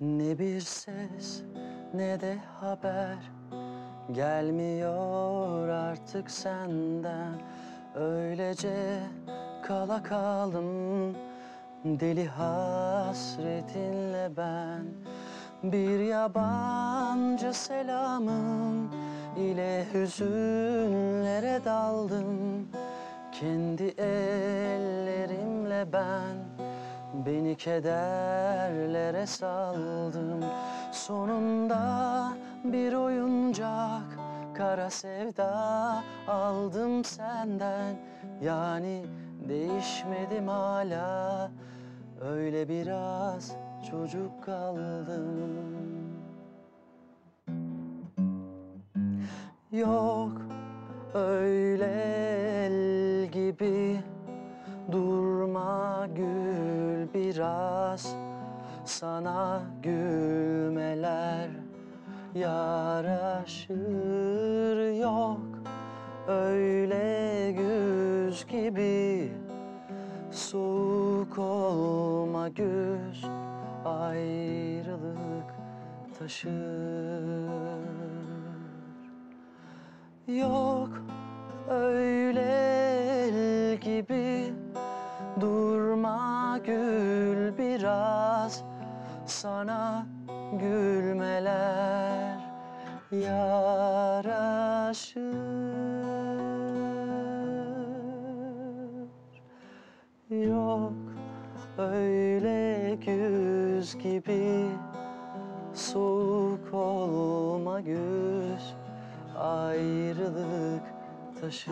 Ne bir ses ne de haber Gelmiyor artık senden. Öylece kala kaldım Deli hasretinle ben. Bir yabancı selamın ile hüzünlere daldım. Kendi ellerimle ben Beni kederlere saldım Sonunda bir oyuncak Kara sevda aldım senden. Yani değişmedim hala. Öyle biraz çocuk kaldım. Yok öyle biraz Sana gülmeler yaraşır Yok. Öyle güz gibi Soğuk olma güz Ayrılık taşır. Yok öyle biraz Sana gülmeler yaraşır. Yok öyle güz gibi Soğuk olma güz Ayrılık taşır